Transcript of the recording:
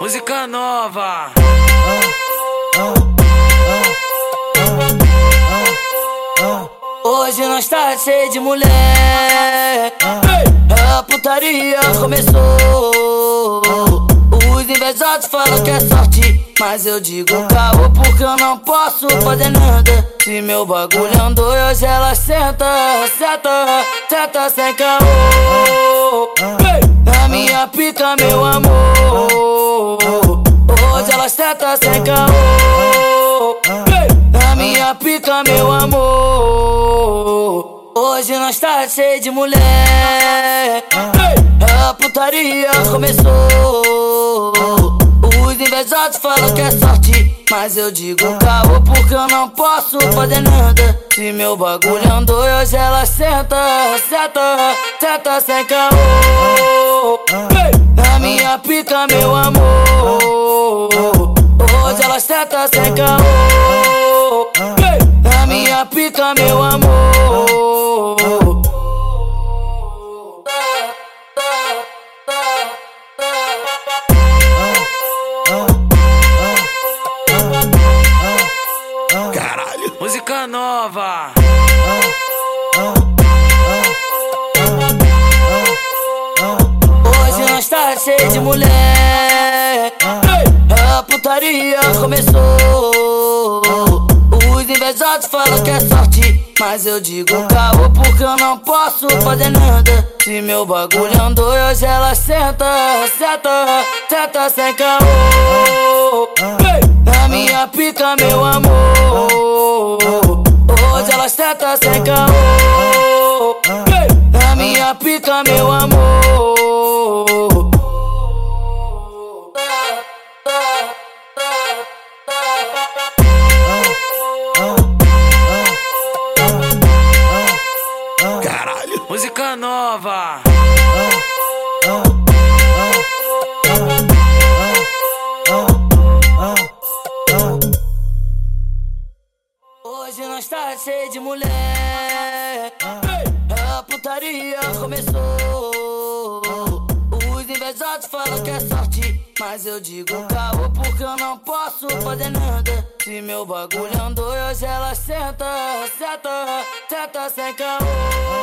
Música nova. Hoje nós tá cheio de mulher. A putaria começou. Os invejosos falam que é sorte. Mas eu digo caô porque eu não posso fazer nada. Se meu bagulho andou, hoje ela senta, senta, senta sem caô. Na minha pica, meu amor. Ela senta sem caô. Na minha pica, meu amor. Hoje nós tá cheio de mulher. A putaria começou. Os invejosos falam que é sorte. Mas eu digo caô porque eu não posso fazer nada. Se meu bagulho andou, hoje ela senta, senta, senta sem caô. Na minha pica, meu amor. Senta sem caô. Na minha pica, meu amor. Caralho. Música nova. Hoje nós tá cheio de mulher. Putaria começou. Os invejosos falam que é sorte. Mas eu digo caô porque eu não posso fazer nada. Se meu bagulho andou, hoje ela senta, senta, senta sem caô. Na minha pica, meu amor. Hoje ela senta sem caô. Na minha pica, meu amor. Música nova. Hoje nós tá cheio de mulher. A putaria começou. Os invejosos falam que é sorte. Mas eu digo caô porque eu não posso fazer nada. Se meu bagulho andou, hoje ela senta, senta, senta sem caô.